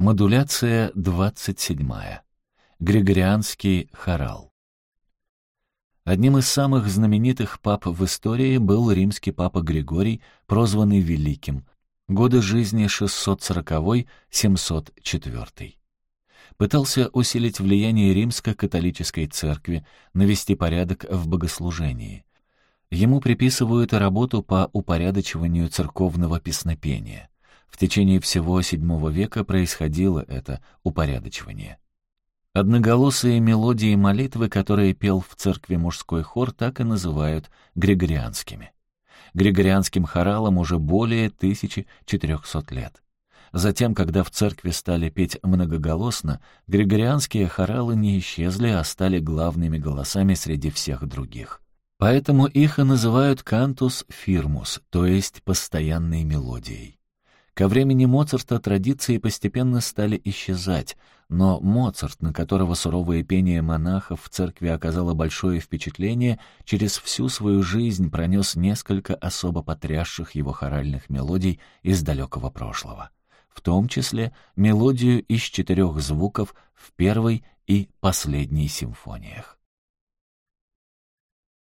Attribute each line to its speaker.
Speaker 1: Модуляция 27. Григорианский хорал. Одним из самых знаменитых пап в истории был римский папа Григорий, прозванный Великим, годы жизни 640-704. Пытался усилить влияние римско-католической церкви, навести порядок в богослужении. Ему приписывают работу по упорядочиванию церковного песнопения. В течение всего VII века происходило это упорядочивание. Одноголосые мелодии молитвы, которые пел в церкви мужской хор, так и называют григорианскими. Григорианским хоралам уже более 1400 лет. Затем, когда в церкви стали петь многоголосно, григорианские хоралы не исчезли, а стали главными голосами среди всех других. Поэтому их и называют кантус фирмус, то есть постоянной мелодией. Ко времени Моцарта традиции постепенно стали исчезать, но Моцарт, на которого суровое пение монахов в церкви оказало большое впечатление, через всю свою жизнь пронес несколько особо потрясших его хоральных мелодий из далекого прошлого, в том числе мелодию из четырех звуков в первой и последней симфониях.